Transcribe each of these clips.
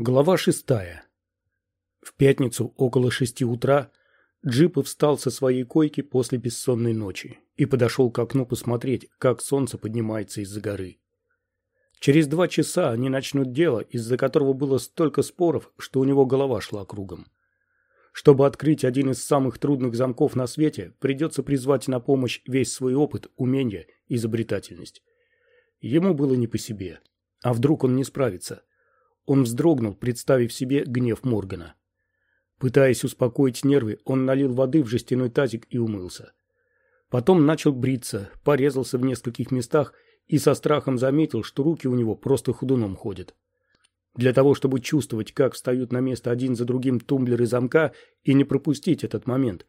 Глава шестая. В пятницу около шести утра Джипов встал со своей койки после бессонной ночи и подошел к окну посмотреть, как солнце поднимается из-за горы. Через два часа они начнут дело, из-за которого было столько споров, что у него голова шла кругом. Чтобы открыть один из самых трудных замков на свете, придется призвать на помощь весь свой опыт, умения, изобретательность. Ему было не по себе. А вдруг он не справится? Он вздрогнул, представив себе гнев Моргана. Пытаясь успокоить нервы, он налил воды в жестяной тазик и умылся. Потом начал бриться, порезался в нескольких местах и со страхом заметил, что руки у него просто ходуном ходят. Для того, чтобы чувствовать, как встают на место один за другим тумблеры замка и не пропустить этот момент,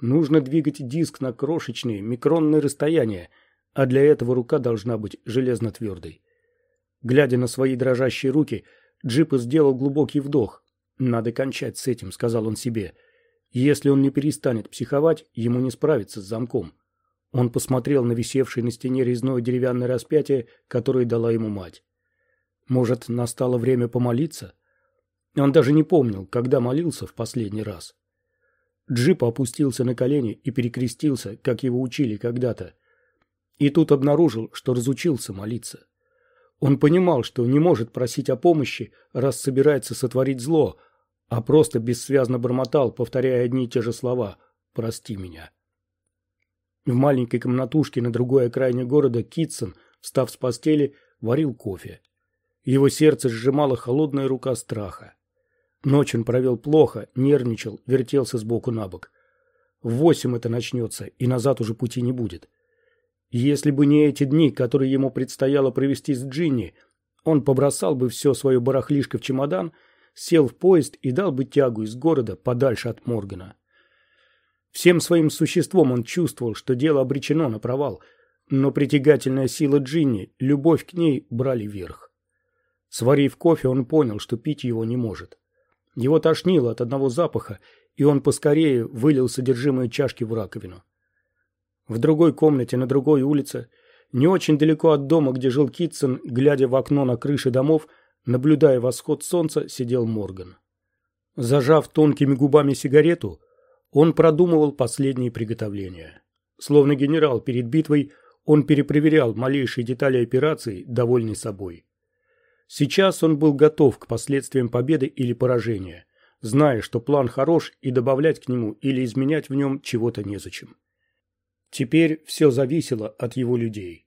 нужно двигать диск на крошечные микронные расстояния, а для этого рука должна быть железно твердой. Глядя на свои дрожащие руки, Джипа сделал глубокий вдох. «Надо кончать с этим», — сказал он себе. «Если он не перестанет психовать, ему не справиться с замком». Он посмотрел на висевшее на стене резное деревянное распятие, которое дала ему мать. Может, настало время помолиться? Он даже не помнил, когда молился в последний раз. Джип опустился на колени и перекрестился, как его учили когда-то. И тут обнаружил, что разучился молиться. Он понимал, что не может просить о помощи, раз собирается сотворить зло, а просто бессвязно бормотал, повторяя одни и те же слова «Прости меня». В маленькой комнатушке на другой окраине города Китсон, встав с постели, варил кофе. Его сердце сжимала холодная рука страха. Ночь он провел плохо, нервничал, вертелся сбоку на бок. В восемь это начнется, и назад уже пути не будет. Если бы не эти дни, которые ему предстояло провести с Джинни, он побросал бы все свое барахлишко в чемодан, сел в поезд и дал бы тягу из города подальше от Моргана. Всем своим существом он чувствовал, что дело обречено на провал, но притягательная сила Джинни, любовь к ней брали верх. Сварив кофе, он понял, что пить его не может. Его тошнило от одного запаха, и он поскорее вылил содержимое чашки в раковину. В другой комнате на другой улице, не очень далеко от дома, где жил Китсон, глядя в окно на крыши домов, наблюдая восход солнца, сидел Морган. Зажав тонкими губами сигарету, он продумывал последние приготовления. Словно генерал перед битвой, он перепроверял малейшие детали операции, довольный собой. Сейчас он был готов к последствиям победы или поражения, зная, что план хорош и добавлять к нему или изменять в нем чего-то незачем. Теперь все зависело от его людей.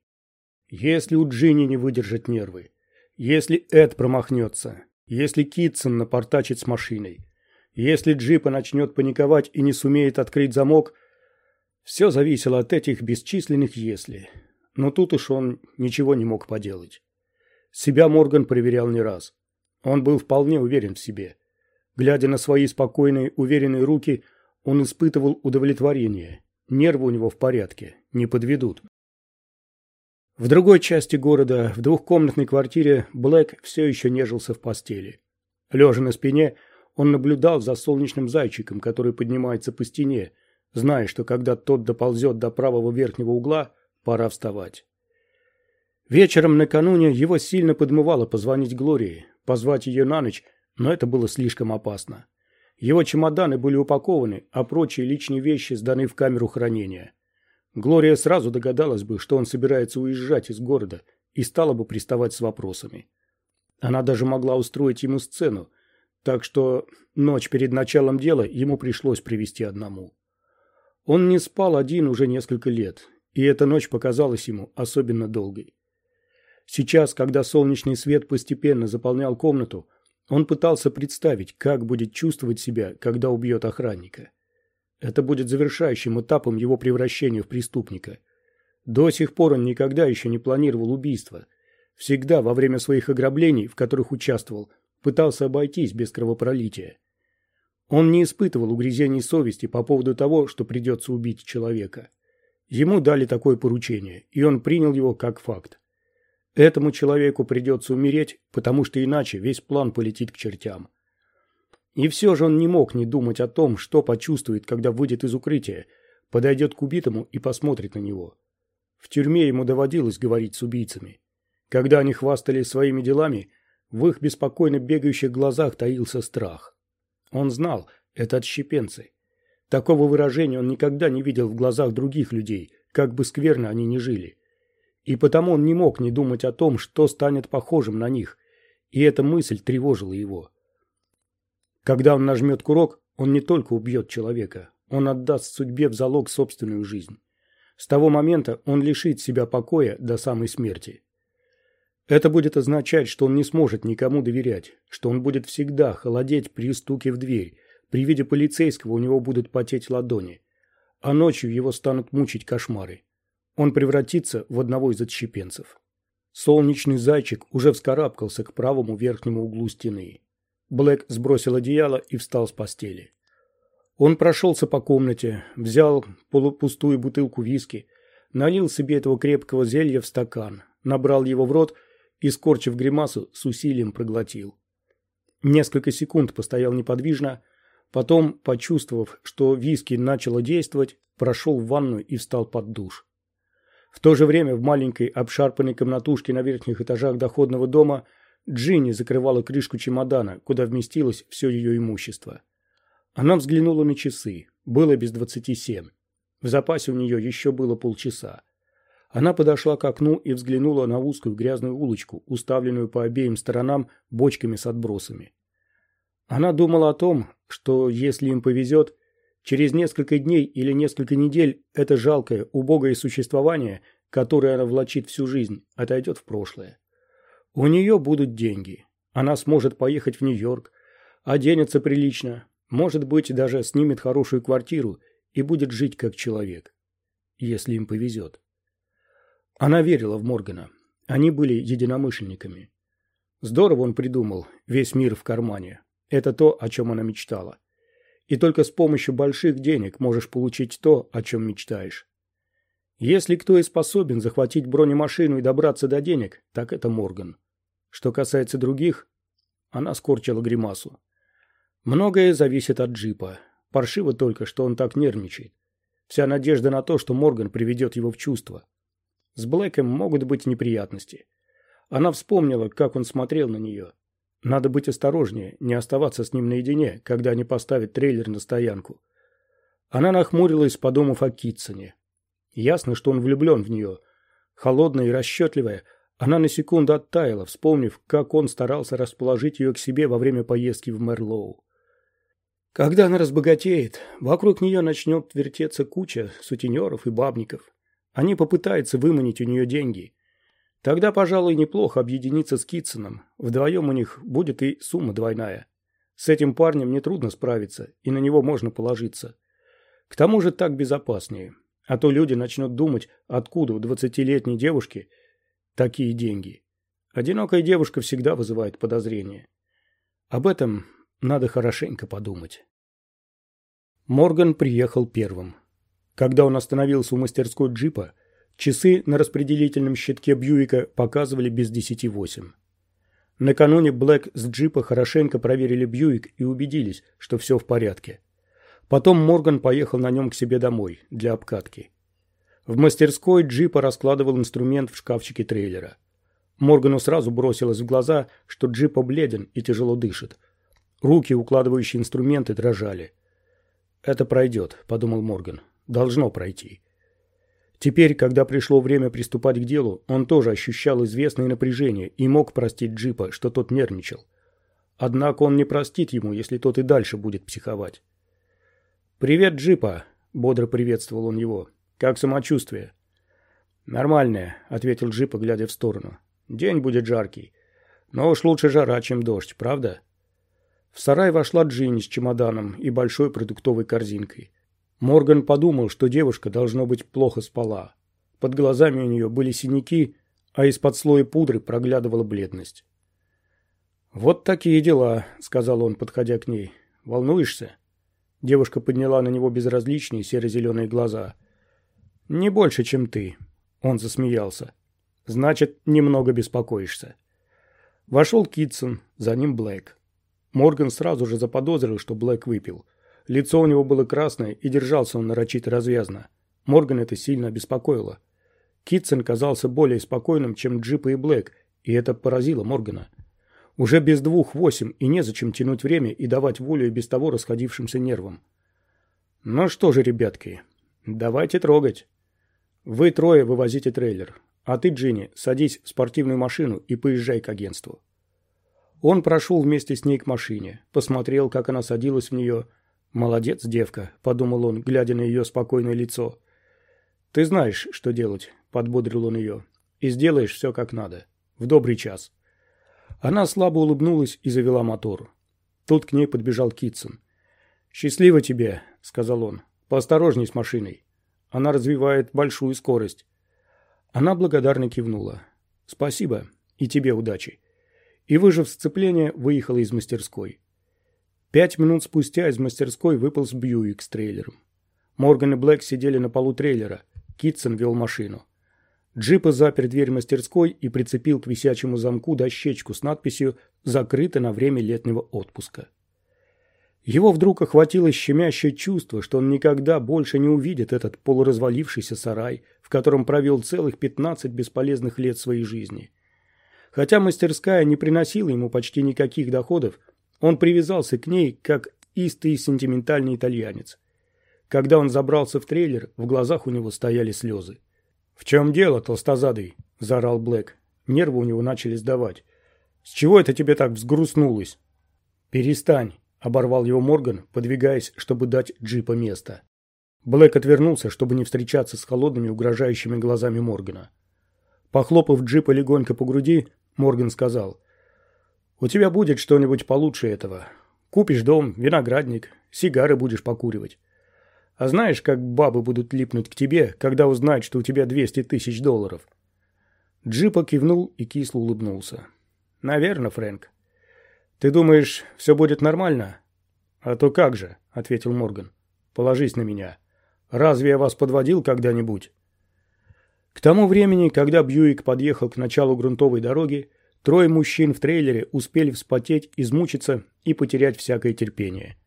Если у Джинни не выдержат нервы, если Эд промахнется, если Китсон напортачит с машиной, если джипа начнет паниковать и не сумеет открыть замок, все зависело от этих бесчисленных «если». Но тут уж он ничего не мог поделать. Себя Морган проверял не раз. Он был вполне уверен в себе. Глядя на свои спокойные, уверенные руки, он испытывал удовлетворение Нервы у него в порядке, не подведут. В другой части города, в двухкомнатной квартире, Блэк все еще нежился в постели. Лежа на спине, он наблюдал за солнечным зайчиком, который поднимается по стене, зная, что когда тот доползет до правого верхнего угла, пора вставать. Вечером накануне его сильно подмывало позвонить Глории, позвать ее на ночь, но это было слишком опасно. Его чемоданы были упакованы, а прочие личные вещи сданы в камеру хранения. Глория сразу догадалась бы, что он собирается уезжать из города, и стала бы приставать с вопросами. Она даже могла устроить ему сцену, так что ночь перед началом дела ему пришлось привести одному. Он не спал один уже несколько лет, и эта ночь показалась ему особенно долгой. Сейчас, когда солнечный свет постепенно заполнял комнату, он пытался представить, как будет чувствовать себя, когда убьет охранника. Это будет завершающим этапом его превращения в преступника. До сих пор он никогда еще не планировал убийство. Всегда во время своих ограблений, в которых участвовал, пытался обойтись без кровопролития. Он не испытывал угрызений совести по поводу того, что придется убить человека. Ему дали такое поручение, и он принял его как факт. Этому человеку придется умереть, потому что иначе весь план полетит к чертям. И все же он не мог не думать о том, что почувствует, когда выйдет из укрытия, подойдет к убитому и посмотрит на него. В тюрьме ему доводилось говорить с убийцами. Когда они хвастались своими делами, В их беспокойно бегающих глазах таился страх. Он знал, это отщепенцы. Такого выражения он никогда не видел в глазах других людей, как бы скверно они ни жили. И потому он не мог не думать о том, что станет похожим на них, и эта мысль тревожила его. Когда он нажмет курок, он не только убьет человека, он отдаст судьбе в залог собственную жизнь. С того момента он лишит себя покоя до самой смерти. Это будет означать, что он не сможет никому доверять, что он будет всегда холодеть при стуке в дверь, при виде полицейского у него будут потеть ладони, а ночью его станут мучить кошмары. Он превратится в одного из отщепенцев. Солнечный зайчик уже вскарабкался к правому верхнему углу стены. Блэк сбросил одеяло и встал с постели. Он прошелся по комнате, взял полупустую бутылку виски, налил себе этого крепкого зелья в стакан, набрал его в рот и, скорчив гримасу, с усилием проглотил. Несколько секунд постоял неподвижно, потом, почувствовав, что виски начало действовать, прошел в ванную и встал под душ. В то же время в маленькой обшарпанной комнатушке на верхних этажах доходного дома Джинни закрывала крышку чемодана, куда вместилось все ее имущество. Она взглянула на часы. Было без двадцати семь. В запасе у нее еще было полчаса. Она подошла к окну и взглянула на узкую грязную улочку, уставленную по обеим сторонам бочками с отбросами. Она думала о том, что, если им повезет, Через несколько дней или несколько недель это жалкое, убогое существование, которое она влачит всю жизнь, отойдет в прошлое. У нее будут деньги. Она сможет поехать в Нью-Йорк, оденется прилично, может быть, даже снимет хорошую квартиру и будет жить как человек. Если им повезет. Она верила в Моргана. Они были единомышленниками. Здорово он придумал, весь мир в кармане. Это то, о чем она мечтала. И только с помощью больших денег можешь получить то, о чем мечтаешь. Если кто и способен захватить бронемашину и добраться до денег, так это Морган. Что касается других, она скорчила гримасу. Многое зависит от джипа. Паршиво только, что он так нервничает. Вся надежда на то, что Морган приведет его в чувство. С Блэком могут быть неприятности. Она вспомнила, как он смотрел на нее. Надо быть осторожнее, не оставаться с ним наедине, когда они поставят трейлер на стоянку. Она нахмурилась, подумав о Китсоне. Ясно, что он влюблен в нее. Холодная и расчетливая, она на секунду оттаяла, вспомнив, как он старался расположить ее к себе во время поездки в Мерлоу. Когда она разбогатеет, вокруг нее начнет вертеться куча сутенеров и бабников. Они попытаются выманить у нее деньги. Тогда, пожалуй, неплохо объединиться с Китсоном. Вдвоем у них будет и сумма двойная. С этим парнем нетрудно справиться, и на него можно положиться. К тому же так безопаснее. А то люди начнут думать, откуда у двадцатилетней девушки такие деньги. Одинокая девушка всегда вызывает подозрения. Об этом надо хорошенько подумать. Морган приехал первым. Когда он остановился у мастерской джипа, Часы на распределительном щитке Бьюика показывали без десяти восемь. Накануне Блэк с джипа хорошенько проверили Бьюик и убедились, что все в порядке. Потом Морган поехал на нем к себе домой для обкатки. В мастерской джипа раскладывал инструмент в шкафчике трейлера. Моргану сразу бросилось в глаза, что джип обледен и тяжело дышит. Руки, укладывающие инструменты, дрожали. «Это пройдет», — подумал Морган. «Должно пройти». Теперь, когда пришло время приступать к делу, он тоже ощущал известное напряжение и мог простить Джипа, что тот нервничал. Однако он не простит ему, если тот и дальше будет психовать. «Привет, Джипа!» – бодро приветствовал он его. «Как самочувствие?» «Нормальное», – ответил Джипа, глядя в сторону. «День будет жаркий. Но уж лучше жара, чем дождь, правда?» В сарай вошла Джинни с чемоданом и большой продуктовой корзинкой. Морган подумал, что девушка, должно быть, плохо спала. Под глазами у нее были синяки, а из-под слоя пудры проглядывала бледность. «Вот такие дела», — сказал он, подходя к ней. «Волнуешься?» Девушка подняла на него безразличные серо-зеленые глаза. «Не больше, чем ты», — он засмеялся. «Значит, немного беспокоишься». Вошел Китсон, за ним Блэк. Морган сразу же заподозрил, что Блэк выпил — Лицо у него было красное, и держался он нарочито развязно. Морган это сильно обеспокоило. Китсон казался более спокойным, чем Джипа и Блэк, и это поразило Моргана. Уже без двух восемь, и незачем тянуть время и давать волю и без того расходившимся нервам. Ну что же, ребятки, давайте трогать. Вы трое вывозите трейлер, а ты, Джинни, садись в спортивную машину и поезжай к агентству. Он прошел вместе с ней к машине, посмотрел, как она садилась в нее. «Молодец, девка», — подумал он, глядя на ее спокойное лицо. «Ты знаешь, что делать», — подбодрил он ее, — «и сделаешь все как надо. В добрый час». Она слабо улыбнулась и завела мотор. Тут к ней подбежал Китсон. «Счастливо тебе», — сказал он. «Поосторожней с машиной. Она развивает большую скорость». Она благодарно кивнула. «Спасибо. И тебе удачи». И, выжив сцепление, выехала из мастерской. Пять минут спустя из мастерской выполз Бьюик с трейлером. Морган и Блэк сидели на полу трейлера. Китсон вел машину. Джипа запер дверь мастерской и прицепил к висячему замку дощечку с надписью «Закрыто на время летнего отпуска». Его вдруг охватило щемящее чувство, что он никогда больше не увидит этот полуразвалившийся сарай, в котором провел целых 15 бесполезных лет своей жизни. Хотя мастерская не приносила ему почти никаких доходов, он привязался к ней, как истый сентиментальный итальянец. Когда он забрался в трейлер, в глазах у него стояли слезы. «В чем дело, толстозадый?» – заорал Блэк. Нервы у него начали сдавать. «С чего это тебе так взгрустнулось?» «Перестань», – оборвал его Морган, подвигаясь, чтобы дать джипа место. Блэк отвернулся, чтобы не встречаться с холодными, угрожающими глазами Моргана. Похлопав джипа легонько по груди, Морган сказал, «У тебя будет что-нибудь получше этого. Купишь дом, виноградник, сигары будешь покуривать. А знаешь, как бабы будут липнуть к тебе, когда узнают, что у тебя 200 тысяч долларов?» Джипа кивнул и кисло улыбнулся. «Наверное, Фрэнк. Ты думаешь, все будет нормально?» «А то как же», — ответил Морган. «Положись на меня. Разве я вас подводил когда-нибудь?» К тому времени, когда Бьюик подъехал к началу грунтовой дороги, трое мужчин в трейлере успели вспотеть, измучиться и потерять всякое терпение.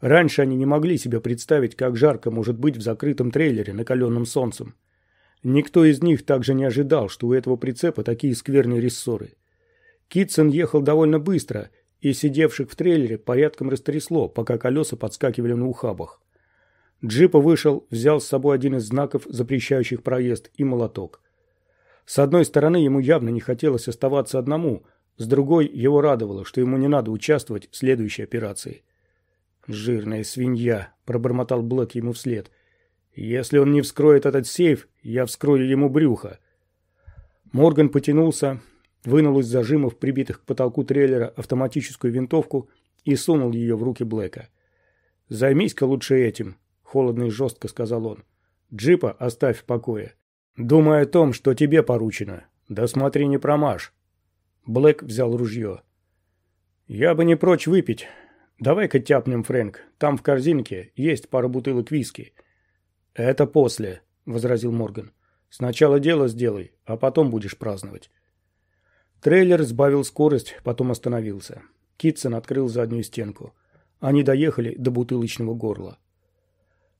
Раньше они не могли себе представить, как жарко может быть в закрытом трейлере, накаленном солнцем. Никто из них также не ожидал, что у этого прицепа такие скверные рессоры. Китсон ехал довольно быстро, и сидевших в трейлере порядком растрясло, пока колеса подскакивали на ухабах. Джипа вышел, взял с собой один из знаков, запрещающих проезд, и молоток. С одной стороны, ему явно не хотелось оставаться одному, с другой, его радовало, что ему не надо участвовать в следующей операции. «Жирная свинья», — пробормотал Блэк ему вслед. «Если он не вскроет этот сейф, я вскрою ему брюхо». Морган потянулся, вынул из зажимов, прибитых к потолку трейлера, автоматическую винтовку и сунул ее в руки Блэка. «Займись-ка лучше этим», — холодно и жестко сказал он. «Джипа оставь в покое. Думай о том, что тебе поручено. Да смотри, не промажь». Блэк взял ружье. «Я бы не прочь выпить, «Давай-ка тяпнем, Фрэнк. Там в корзинке есть пара бутылок виски». «Это после», — возразил Морган. «Сначала дело сделай, а потом будешь праздновать». Трейлер сбавил скорость, потом остановился. Китсон открыл заднюю стенку. Они доехали до бутылочного горла.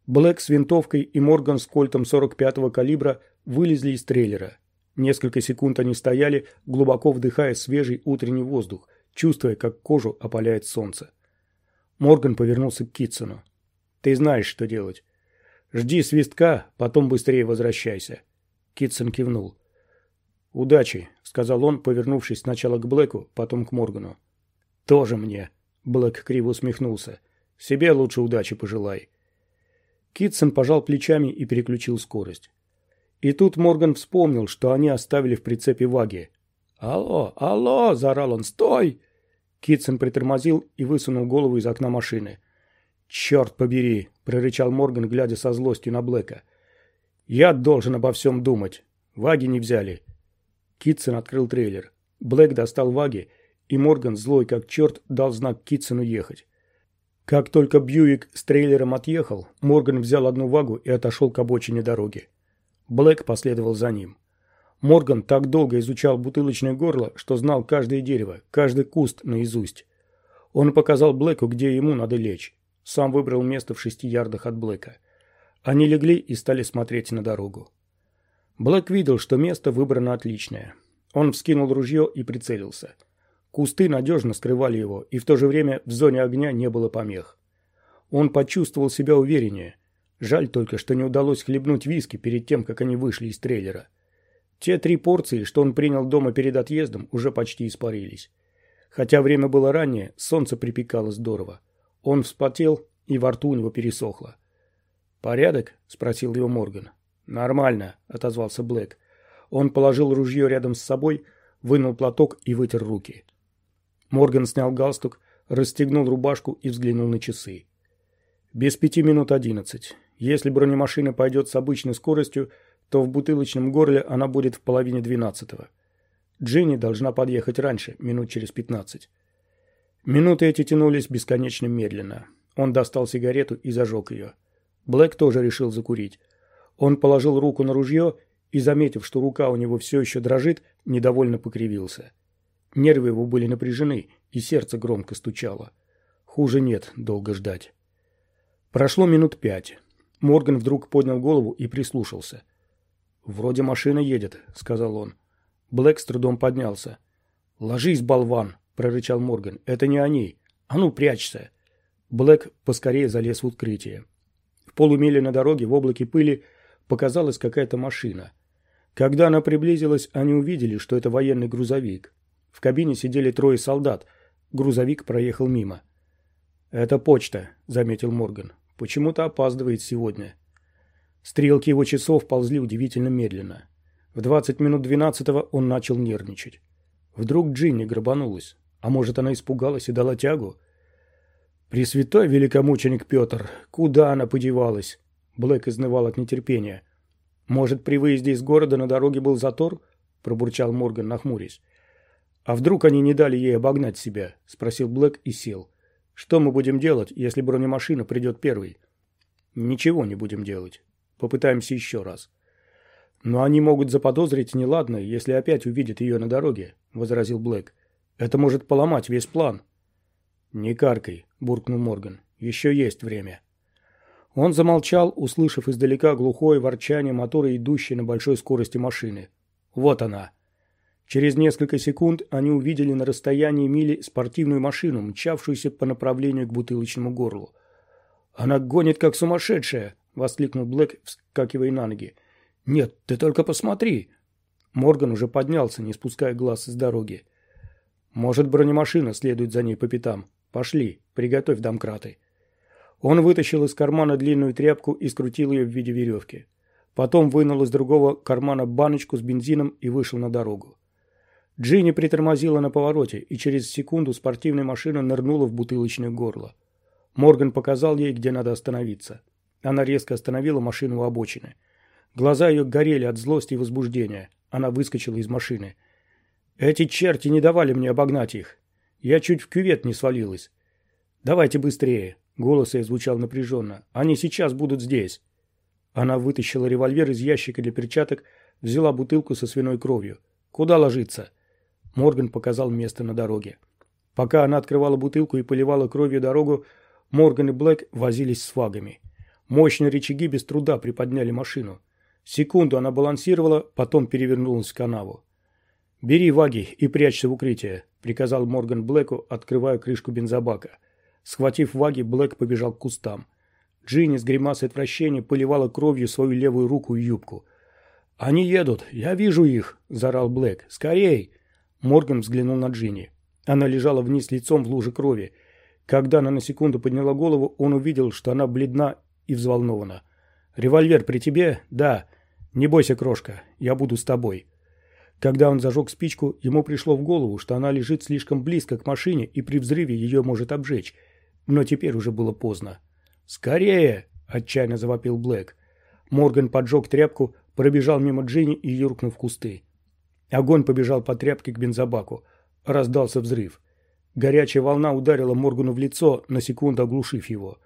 Блэк с винтовкой и Морган с кольтом 45-го калибра вылезли из трейлера. Несколько секунд они стояли, глубоко вдыхая свежий утренний воздух, чувствуя, как кожу опаляет солнце. Морган повернулся к Китсону. «Ты знаешь, что делать. Жди свистка, потом быстрее возвращайся». Китсон кивнул. «Удачи», — сказал он, повернувшись сначала к Блэку, потом к Моргану. «Тоже мне», — Блэк криво усмехнулся. «Себе лучше удачи пожелай». Китсон пожал плечами и переключил скорость. И тут Морган вспомнил, что они оставили в прицепе ваги. «Алло, алло!» – заорал он. «Стой!» Китсон притормозил и высунул голову из окна машины. «Черт побери!» – прорычал Морган, глядя со злостью на Блэка. «Я должен обо всем думать. Ваги не взяли». Китсон открыл трейлер. Блэк достал ваги, и Морган, злой как черт, дал знак Китсону ехать. Как только Бьюик с трейлером отъехал, Морган взял одну вагу и отошел к обочине дороги. Блэк последовал за ним. Морган так долго изучал бутылочное горло, что знал каждое дерево, каждый куст наизусть. Он показал Блэку, где ему надо лечь. Сам выбрал место в шести ярдах от Блэка. Они легли и стали смотреть на дорогу. Блэк видел, что место выбрано отличное. Он вскинул ружье и прицелился. Кусты надежно скрывали его, и в то же время в зоне огня не было помех. Он почувствовал себя увереннее. Жаль только, что не удалось хлебнуть виски перед тем, как они вышли из трейлера. Те три порции, что он принял дома перед отъездом, уже почти испарились. Хотя время было раннее, солнце припекало здорово. Он вспотел, и во рту у него пересохло. «Порядок?» – спросил его Морган. «Нормально», – отозвался Блэк. Он положил ружье рядом с собой, вынул платок и вытер руки. Морган снял галстук, расстегнул рубашку и взглянул на часы. Без пяти минут одиннадцать. Если бронемашина пойдет с обычной скоростью, то в бутылочном горле она будет в половине двенадцатого. Джинни должна подъехать раньше, минут через пятнадцать. Минуты эти тянулись бесконечно медленно. Он достал сигарету и зажег ее. Блэк тоже решил закурить. Он положил руку на ружье и, заметив, что рука у него все еще дрожит, недовольно покривился. Нервы его были напряжены, и сердце громко стучало. Хуже нет долго ждать. Прошло минут пять. Морган вдруг поднял голову и прислушался. «Вроде машина едет», — сказал он. Блэк с трудом поднялся. «Ложись, болван!» — прорычал Морган. «Это не они. А ну, прячься!» Блэк поскорее залез в укрытие. В полумиле на дороге в облаке пыли показалась какая-то машина. Когда она приблизилась, они увидели, что это военный грузовик. В кабине сидели трое солдат. Грузовик проехал мимо. «Это почта», — заметил Морган. «Почему-то опаздывает сегодня». Стрелки его часов ползли удивительно медленно. В 20 минут 12 он начал нервничать. Вдруг Джинни грабанулась. А может, она испугалась и дала тягу? «Пресвятой великомученик Петр, куда она подевалась?» Блэк изнывал от нетерпения. «Может, при выезде из города на дороге был затор?» пробурчал Морган, нахмурясь. «А вдруг они не дали ей обогнать себя?» – спросил Блэк и сел. «Что мы будем делать, если бронемашина придет первой?» «Ничего не будем делать. Попытаемся еще раз». «Но они могут заподозрить неладное, если опять увидят ее на дороге», – возразил Блэк. «Это может поломать весь план». «Не каркай», – буркнул Морган. «Еще есть время». Он замолчал, услышав издалека глухое ворчание мотора, идущей на большой скорости машины. «Вот она». Через несколько секунд они увидели на расстоянии мили спортивную машину, мчавшуюся по направлению к бутылочному горлу. «Она гонит, как сумасшедшая!» — воскликнул Блэк, вскакивая на ноги. «Нет, ты только посмотри!» Морган уже поднялся, не спуская глаз с дороги. «Может, бронемашина следует за ней по пятам. Пошли, приготовь домкраты». Он вытащил из кармана длинную тряпку и скрутил ее в виде веревки. Потом вынул из другого кармана баночку с бензином и вышел на дорогу. Джинни притормозила на повороте, и через секунду спортивная машина нырнула в бутылочное горло. Морган показал ей, где надо остановиться. Она резко остановила машину у обочины. Глаза ее горели от злости и возбуждения. Она выскочила из машины. «Эти черти не давали мне обогнать их. Я чуть в кювет не свалилась. Давайте быстрее!» Голос ее звучал напряженно. «Они сейчас будут здесь!» Она вытащила револьвер из ящика для перчаток, взяла бутылку со свиной кровью. «Куда ложиться?» Морган показал место на дороге. Пока она открывала бутылку и поливала кровью дорогу, Морган и Блэк возились с фагами. Мощные рычаги без труда приподняли машину. Секунду она балансировала, потом перевернулась в канаву. «Бери ваги и прячься в укрытие», — приказал Морган Блэку, открывая крышку бензобака. Схватив ваги, Блэк побежал к кустам. Джинни с гримасой отвращения поливала кровью свою левую руку и юбку. «Они едут! Я вижу их!» – заорал Блэк. «Скорей!» Морган взглянул на Джинни. Она лежала вниз лицом в луже крови. Когда она на секунду подняла голову, он увидел, что она бледна и взволнована. «Револьвер при тебе?» «Да». «Не бойся, крошка, я буду с тобой». Когда он зажег спичку, ему пришло в голову, что она лежит слишком близко к машине и при взрыве ее может обжечь. Но теперь уже было поздно. «Скорее!» – отчаянно завопил Блэк. Морган поджег тряпку, пробежал мимо Джинни и юркнул в кусты. Огонь побежал по тряпке к бензобаку. Раздался взрыв. Горячая волна ударила Моргану в лицо, на секунду оглушив его.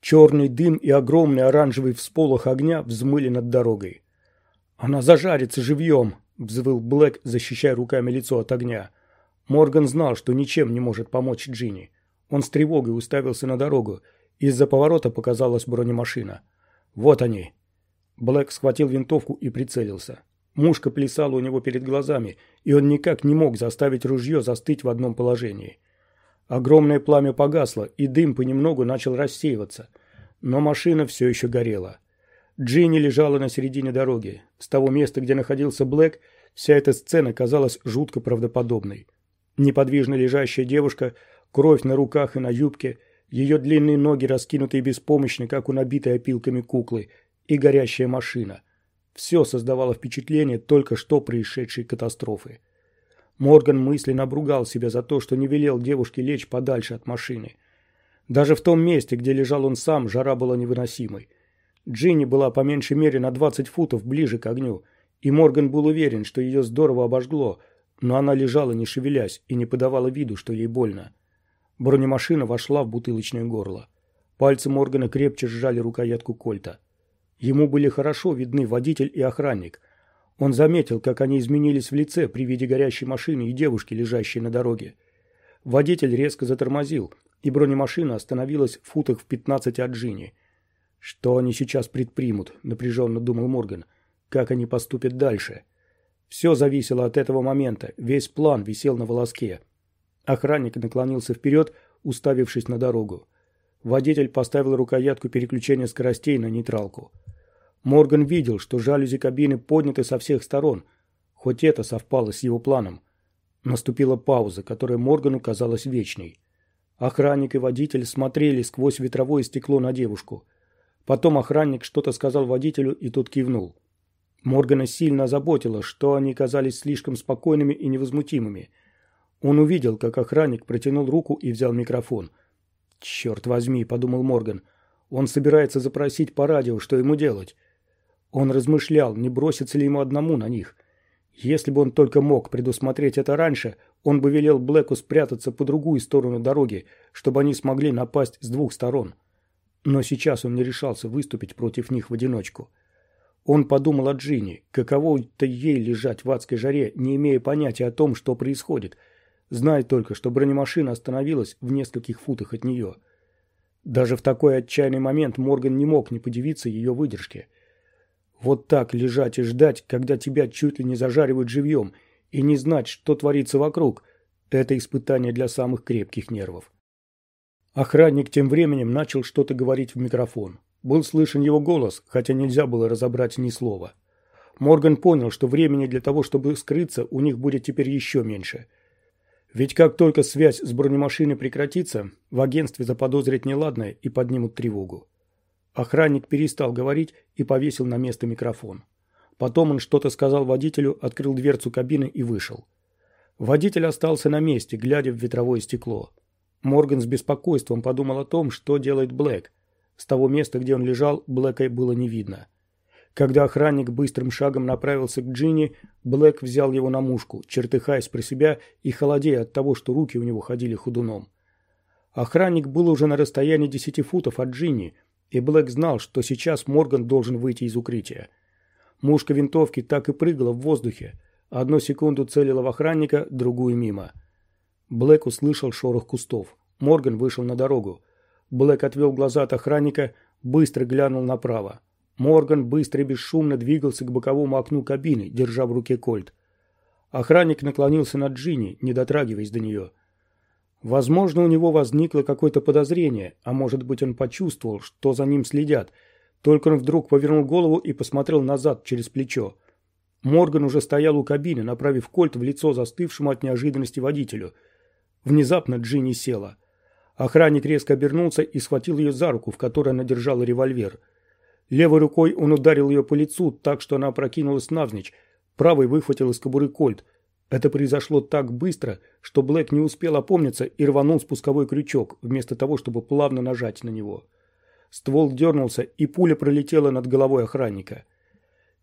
Черный дым и огромный оранжевый всполох огня взмыли над дорогой. «Она зажарится живьем!» – взвыл Блэк, защищая руками лицо от огня. Морган знал, что ничем не может помочь Джинни. Он с тревогой уставился на дорогу. Из-за поворота показалась бронемашина. «Вот они!» Блэк схватил винтовку и прицелился. Мушка плясала у него перед глазами, и он никак не мог заставить ружье застыть в одном положении. Огромное пламя погасло, и дым понемногу начал рассеиваться. Но машина все еще горела. Джинни лежала на середине дороги. С того места, где находился Блэк, вся эта сцена казалась жутко правдоподобной. Неподвижно лежащая девушка, кровь на руках и на юбке, ее длинные ноги раскинутые беспомощно, как у набитой опилками куклы, и горящая машина – все создавало впечатление только что происшедшей катастрофы. Морган мысленно обругал себя за то, что не велел девушке лечь подальше от машины. Даже в том месте, где лежал он сам, жара была невыносимой. Джинни была по меньшей мере на 20 футов ближе к огню, и Морган был уверен, что ее здорово обожгло, но она лежала не шевелясь и не подавала виду, что ей больно. Бронемашина вошла в бутылочное горло. Пальцы Моргана крепче сжали рукоятку кольта. Ему были хорошо видны водитель и охранник. Он заметил, как они изменились в лице при виде горящей машины и девушки, лежащей на дороге. Водитель резко затормозил, и бронемашина остановилась в футах в 15 от Джинни. «Что они сейчас предпримут?» – напряженно думал Морган. «Как они поступят дальше?» Все зависело от этого момента, весь план висел на волоске. Охранник наклонился вперед, уставившись на дорогу. Водитель поставил рукоятку переключения скоростей на нейтралку. Морган видел, что жалюзи кабины подняты со всех сторон, хоть это совпало с его планом. Наступила пауза, которая Моргану казалась вечной. Охранник и водитель смотрели сквозь ветровое стекло на девушку. Потом охранник что-то сказал водителю, и тот кивнул. Моргана сильно озаботило, что они казались слишком спокойными и невозмутимыми. Он увидел, как охранник протянул руку и взял микрофон. «Черт возьми», — подумал Морган, — «он собирается запросить по радио, что ему делать. Он размышлял, не бросится ли ему одному на них. Если бы он только мог предусмотреть это раньше, он бы велел Блэку спрятаться по другую сторону дороги, чтобы они смогли напасть с двух сторон. Но сейчас он не решался выступить против них в одиночку. Он подумал о Джинни, каково-то ей лежать в адской жаре, не имея понятия о том, что происходит, зная только, что бронемашина остановилась в нескольких футах от нее. Даже в такой отчаянный момент Морган не мог не подивиться ее выдержке – вот так лежать и ждать, когда тебя чуть ли не зажаривают живьем, и не знать, что творится вокруг – это испытание для самых крепких нервов. Охранник тем временем начал что-то говорить в микрофон. Был слышен его голос, хотя нельзя было разобрать ни слова. Морган понял, что времени для того, чтобы скрыться, у них будет теперь еще меньше. Ведь как только связь с бронемашиной прекратится, в агентстве заподозрят неладное и поднимут тревогу. Охранник перестал говорить и повесил на место микрофон. Потом он что-то сказал водителю, открыл дверцу кабины и вышел. Водитель остался на месте, глядя в ветровое стекло. Морган с беспокойством подумал о том, что делает Блэк. С того места, где он лежал, Блэка было не видно. Когда охранник быстрым шагом направился к Джинни, Блэк взял его на мушку, чертыхаясь про себя и холодея от того, что руки у него ходили ходуном. Охранник был уже на расстоянии десяти футов от Джинни, и Блэк знал, что сейчас Морган должен выйти из укрытия. Мушка винтовки так и прыгала в воздухе. Одну секунду целила в охранника, другую мимо. Блэк услышал шорох кустов. Морган вышел на дорогу. Блэк отвел глаза от охранника, быстро глянул направо. Морган быстро и бесшумно двигался к боковому окну кабины, держа в руке кольт. Охранник наклонился над Джинни, не дотрагиваясь до нее. Возможно, у него возникло какое-то подозрение, а может быть он почувствовал, что за ним следят. Только он вдруг повернул голову и посмотрел назад через плечо. Морган уже стоял у кабины, направив кольт в лицо застывшему от неожиданности водителю. Внезапно Джинни села. Охранник резко обернулся и схватил ее за руку, в которой она держала револьвер. Левой рукой он ударил ее по лицу так, что она опрокинулась навзничь. Правой выхватил из кобуры кольт. Это произошло так быстро, что Блэк не успел опомниться и рванул спусковой крючок, вместо того, чтобы плавно нажать на него. Ствол дернулся, и пуля пролетела над головой охранника.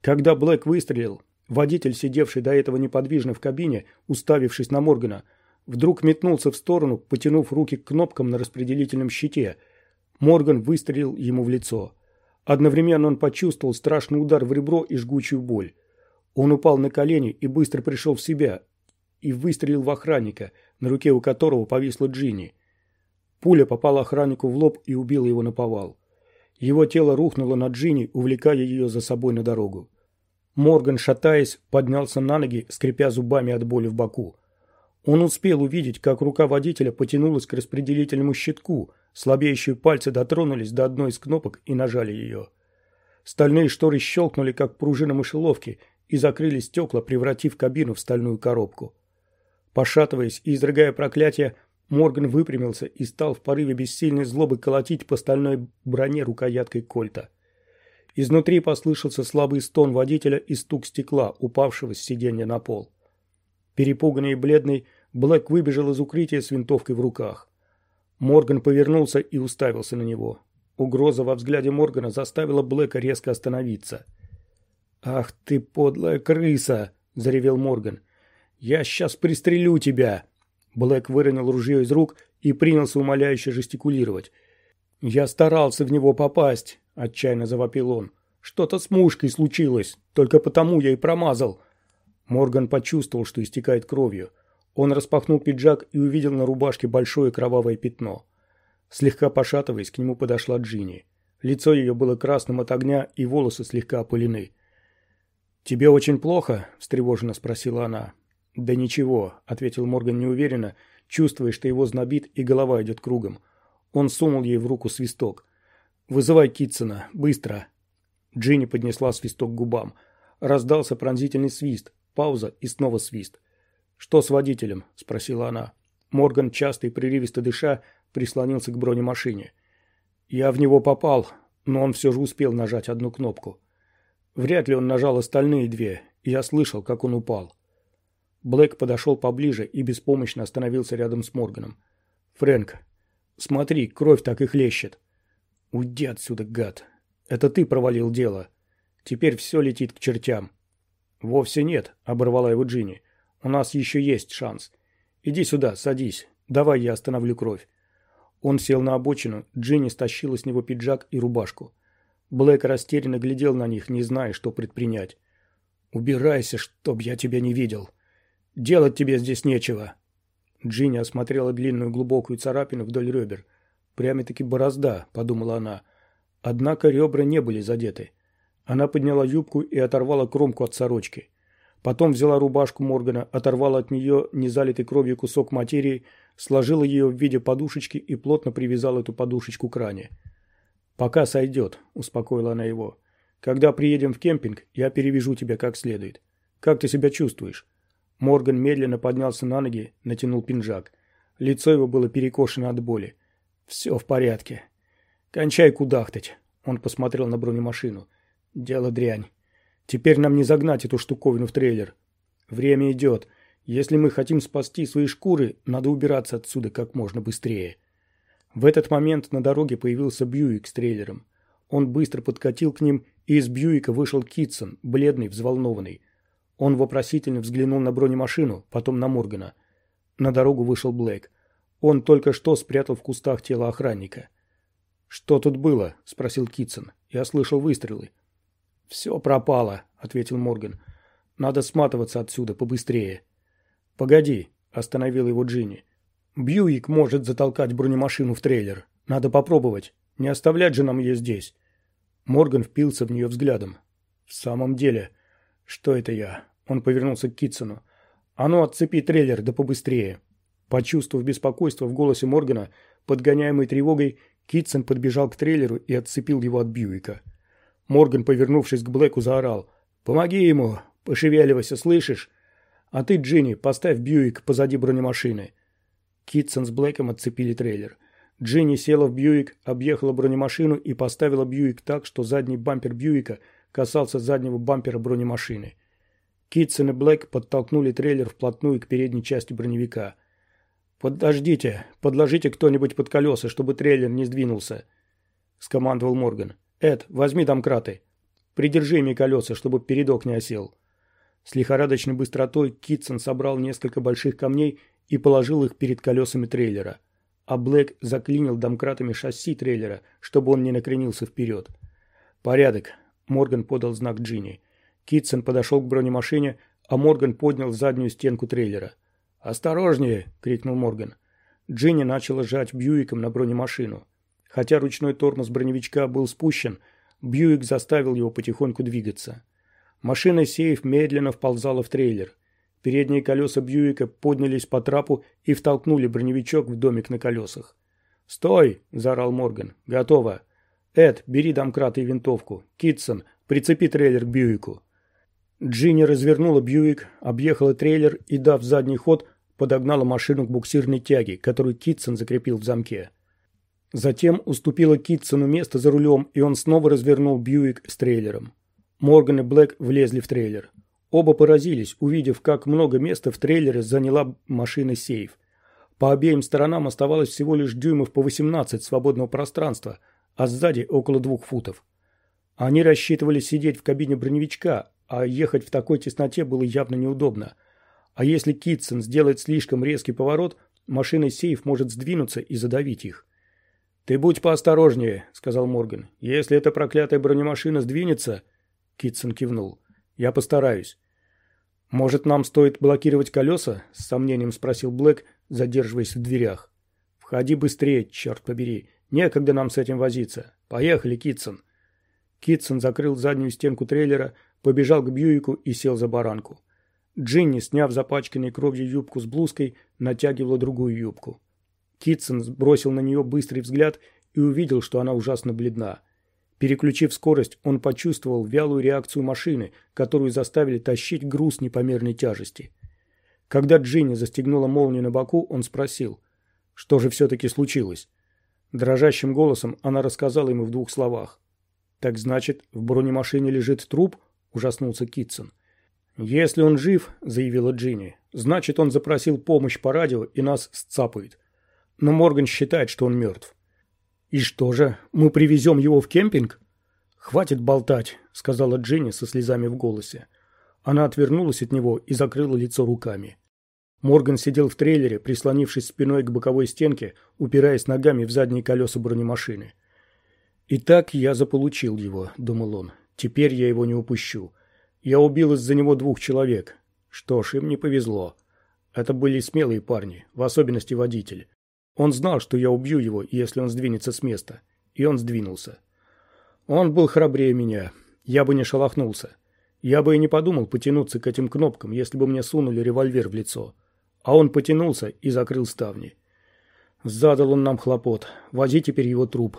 Когда Блэк выстрелил, водитель, сидевший до этого неподвижно в кабине, уставившись на Моргана, вдруг метнулся в сторону, потянув руки к кнопкам на распределительном щите. Морган выстрелил ему в лицо. Одновременно он почувствовал страшный удар в ребро и жгучую боль. Он упал на колени и быстро пришел в себя и выстрелил в охранника, на руке у которого повисла Джинни. Пуля попала охраннику в лоб и убила его на повал. Его тело рухнуло на Джинни, увлекая ее за собой на дорогу. Морган, шатаясь, поднялся на ноги, скрипя зубами от боли в боку. Он успел увидеть, как рука водителя потянулась к распределительному щитку, слабеющие пальцы дотронулись до одной из кнопок и нажали ее. Стальные шторы щелкнули, как пружина мышеловки, и закрыли стекла, превратив кабину в стальную коробку. Пошатываясь и изрыгая проклятие, Морган выпрямился и стал в порыве бессильной злобы колотить по стальной броне рукояткой кольта. Изнутри послышался слабый стон водителя и стук стекла, упавшего с сиденья на пол. Перепуганный и бледный, Блэк выбежал из укрытия с винтовкой в руках. Морган повернулся и уставился на него. Угроза во взгляде Моргана заставила Блэка резко остановиться. «Ах ты, подлая крыса!» – заревел Морган. «Я сейчас пристрелю тебя!» Блэк выронил ружье из рук и принялся умоляюще жестикулировать. «Я старался в него попасть», – отчаянно завопил он. «Что-то с мушкой случилось, только потому я и промазал». Морган почувствовал, что истекает кровью. Он распахнул пиджак и увидел на рубашке большое кровавое пятно. Слегка пошатываясь, к нему подошла Джинни. Лицо ее было красным от огня, и волосы слегка опылены. «Тебе очень плохо?» – встревоженно спросила она. «Да ничего», — ответил Морган неуверенно, чувствуя, что его знобит и голова идет кругом. Он сунул ей в руку свисток. «Вызывай Китсона, быстро!» Джинни поднесла свисток к губам. Раздался пронзительный свист, пауза и снова свист. «Что с водителем?» – спросила она. Морган, часто и прерывисто дыша, прислонился к бронемашине. «Я в него попал, но он все же успел нажать одну кнопку. Вряд ли он нажал остальные две, я слышал, как он упал. Блэк подошел поближе и беспомощно остановился рядом с Морганом. «Фрэнк, смотри, кровь так и хлещет». «Уйди отсюда, гад. Это ты провалил дело. Теперь все летит к чертям». «Вовсе нет», — оборвала его Джинни. «У нас еще есть шанс. Иди сюда, садись. Давай я остановлю кровь». Он сел на обочину, Джинни стащила с него пиджак и рубашку. Блэк растерянно глядел на них, не зная, что предпринять. «Убирайся, чтоб я тебя не видел», Делать тебе здесь нечего». Джинни осмотрела длинную глубокую царапину вдоль ребер. «Прямо-таки борозда», — подумала она. Однако ребра не были задеты. Она подняла юбку и оторвала кромку от сорочки. Потом взяла рубашку Моргана, оторвала от нее незалитый кровью кусок материи, сложила ее в виде подушечки и плотно привязала эту подушечку к ране. «Пока сойдет», — успокоила она его. «Когда приедем в кемпинг, я перевяжу тебя как следует. Как ты себя чувствуешь?» Морган медленно поднялся на ноги, натянул пинжак. Лицо его было перекошено от боли. «Все в порядке. Кончай кудахтать». Он посмотрел на бронемашину. «Дело дрянь. Теперь нам не загнать эту штуковину в трейлер. Время идет. Если мы хотим спасти свои шкуры, надо убираться отсюда как можно быстрее». В этот момент на дороге появился Бьюик с трейлером. Он быстро подкатил к ним, и из Бьюика вышел Китсон, бледный, взволнованный. Он вопросительно взглянул на бронемашину, потом на Моргана. На дорогу вышел Блейк. Он только что спрятал в кустах тело охранника. «Что тут было?» – спросил Китсон. «Я слышал выстрелы». «Все пропало», – ответил Морган. «Надо сматываться отсюда побыстрее». «Погоди», – остановил его Джинни. «Бьюик может затолкать бронемашину в трейлер. Надо попробовать. Не оставлять же нам ее здесь». Морган впился в нее взглядом. «В самом деле, что это я? Он повернулся к Китсону. «А ну, отцепи трейлер, да побыстрее!» Почувствовав беспокойство в голосе Моргана, подгоняемый тревогой, Китсон подбежал к трейлеру и отцепил его от Бьюика. Морган, повернувшись к Блэку, заорал. «Помоги ему! Пошевеливайся, слышишь? А ты, Джинни, поставь Бьюик позади бронемашины». Китсон с Блэком отцепили трейлер. Джинни села в Бьюик, объехала бронемашину и поставила Бьюик так, что задний бампер Бьюика касался заднего бампера бронемашины. Китсон и Блэк подтолкнули трейлер вплотную к передней части броневика. «Подождите, подложите кто-нибудь под колеса, чтобы трейлер не сдвинулся», — скомандовал Морган. «Эд, возьми домкраты. Придержи ими колеса, чтобы передок не осел». С лихорадочной быстротой Китсон собрал несколько больших камней и положил их перед колесами трейлера, а Блэк заклинил домкратами шасси трейлера, чтобы он не накренился вперед. «Порядок», — Морган подал знак Джинни. Китсон подошел к бронемашине, а Морган поднял заднюю стенку трейлера. «Осторожнее!» – крикнул Морган. Джинни начала сжать Бьюиком на бронемашину. Хотя ручной тормоз броневичка был спущен, Бьюик заставил его потихоньку двигаться. Машина-сейф медленно вползала в трейлер. Передние колеса Бьюика поднялись по трапу и втолкнули броневичок в домик на колесах. «Стой!» – заорал Морган. «Готово!» «Эд, бери домкрат и винтовку. Китсон, прицепи трейлер к Бьюику». Джинни развернула Бьюик, объехала трейлер и, дав задний ход, подогнала машину к буксирной тяге, которую Китсон закрепил в замке. Затем уступила Китсону место за рулем, и он снова развернул Бьюик с трейлером. Морган и Блэк влезли в трейлер. Оба поразились, увидев, как много места в трейлере заняла машина сейф. По обеим сторонам оставалось всего лишь дюймов по 18 свободного пространства, а сзади около двух футов. Они рассчитывали сидеть в кабине броневичка, а ехать в такой тесноте было явно неудобно. А если Китсон сделает слишком резкий поворот, машина сейф может сдвинуться и задавить их. «Ты будь поосторожнее», — сказал Морган. «Если эта проклятая бронемашина сдвинется...» Китсон кивнул. «Я постараюсь». «Может, нам стоит блокировать колеса?» — с сомнением спросил Блэк, задерживаясь в дверях. «Входи быстрее, черт побери. Некогда нам с этим возиться. Поехали, Китсон». Китсон закрыл заднюю стенку трейлера, побежал к Бьюику и сел за баранку. Джинни, сняв запачканной кровью юбку с блузкой, натягивала другую юбку. Китсон сбросил на нее быстрый взгляд и увидел, что она ужасно бледна. Переключив скорость, он почувствовал вялую реакцию машины, которую заставили тащить груз непомерной тяжести. Когда Джинни застегнула молнию на боку, он спросил, что же все-таки случилось. Дрожащим голосом она рассказала ему в двух словах. «Так значит, в бронемашине лежит труп?» – ужаснулся Китсон. «Если он жив», – заявила Джинни, – «значит, он запросил помощь по радио и нас сцапает. Но Морган считает, что он мертв. «И что же, мы привезем его в кемпинг?» «Хватит болтать», — сказала Дженни со слезами в голосе. Она отвернулась от него и закрыла лицо руками. Морган сидел в трейлере, прислонившись спиной к боковой стенке, упираясь ногами в задние колеса бронемашины. «Итак, я заполучил его», — думал он. «Теперь я его не упущу. Я убил из-за него двух человек. Что ж, им не повезло. Это были смелые парни, в особенности водитель. Он знал, что я убью его, если он сдвинется с места. И он сдвинулся. Он был храбрее меня. Я бы не шелохнулся. Я бы и не подумал потянуться к этим кнопкам, если бы мне сунули револьвер в лицо. А он потянулся и закрыл ставни. Задал он нам хлопот. Вози теперь его труп.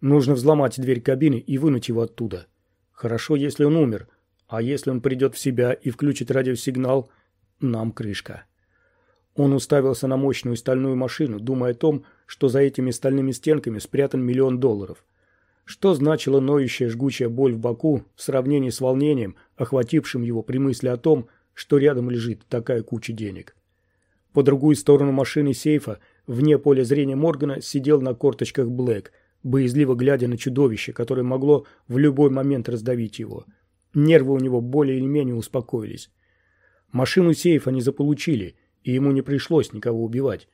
Нужно взломать дверь кабины и вынуть его оттуда. Хорошо, если он умер. А если он придет в себя и включит радиосигнал, нам крышка. Он уставился на мощную стальную машину, думая о том, что за этими стальными стенками спрятан миллион долларов. Что значила ноющая жгучая боль в боку в сравнении с волнением, охватившим его при мысли о том, что рядом лежит такая куча денег? По другую сторону машины сейфа, вне поля зрения Моргана, сидел на корточках Блэк, боязливо глядя на чудовище, которое могло в любой момент раздавить его. Нервы у него более или менее успокоились. Машину сейфа не заполучили – и ему не пришлось никого убивать.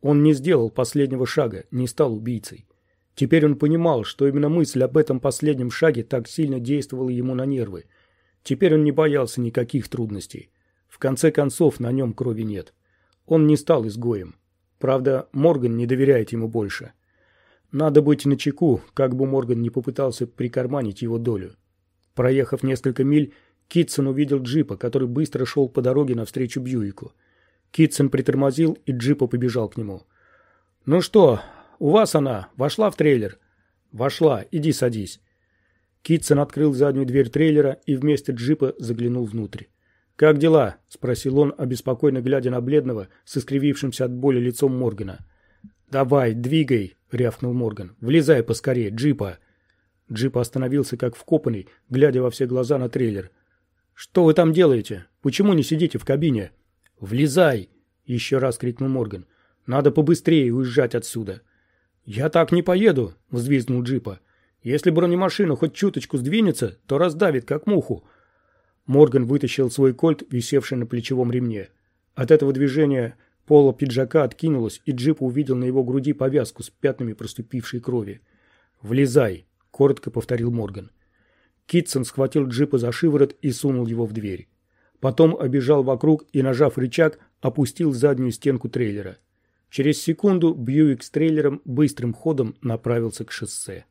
Он не сделал последнего шага, не стал убийцей. Теперь он понимал, что именно мысль об этом последнем шаге так сильно действовала ему на нервы. Теперь он не боялся никаких трудностей. В конце концов, на нем крови нет. Он не стал изгоем. Правда, Морган не доверяет ему больше. Надо быть начеку, как бы Морган не попытался прикарманить его долю. Проехав несколько миль, Китсон увидел джипа, который быстро шел по дороге навстречу Бьюику. Китсон притормозил, и джипа побежал к нему. «Ну что, у вас она? Вошла в трейлер?» «Вошла. Иди садись». Китсон открыл заднюю дверь трейлера и вместе джипа заглянул внутрь. «Как дела?» – спросил он, обеспокоенно глядя на бледного, с искривившимся от боли лицом Моргана. «Давай, двигай!» – рявкнул Морган. «Влезай поскорее, джипа!» Джип остановился как вкопанный, глядя во все глаза на трейлер. «Что вы там делаете? Почему не сидите в кабине?» «Влезай!» – еще раз крикнул Морган. «Надо побыстрее уезжать отсюда». «Я так не поеду!» – взвизгнул джипа. «Если бронемашина хоть чуточку сдвинется, то раздавит, как муху». Морган вытащил свой кольт, висевший на плечевом ремне. От этого движения поло пиджака откинулось, и джип увидел на его груди повязку с пятнами проступившей крови. «Влезай!» – коротко повторил Морган. Китсон схватил джипа за шиворот и сунул его в дверь. Потом обежал вокруг и, нажав рычаг, опустил заднюю стенку трейлера. Через секунду Бьюик с трейлером быстрым ходом направился к шоссе.